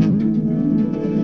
Shine.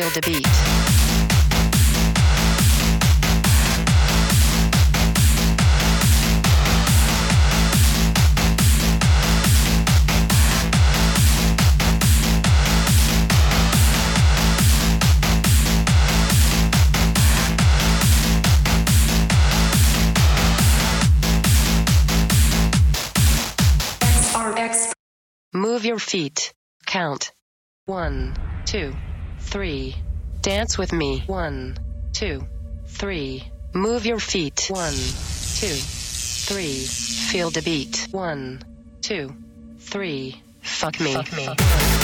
The beat. Move your feet. Count. One, two, three. Dance with me. One, two, three. Move your feet. One, two, three. Feel the beat. One, two, three. Fuck me. Fuck me. One, two,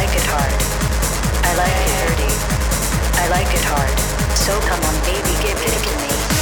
like it hard. I like it dirty. I like it hard. So come on, baby, give it to me.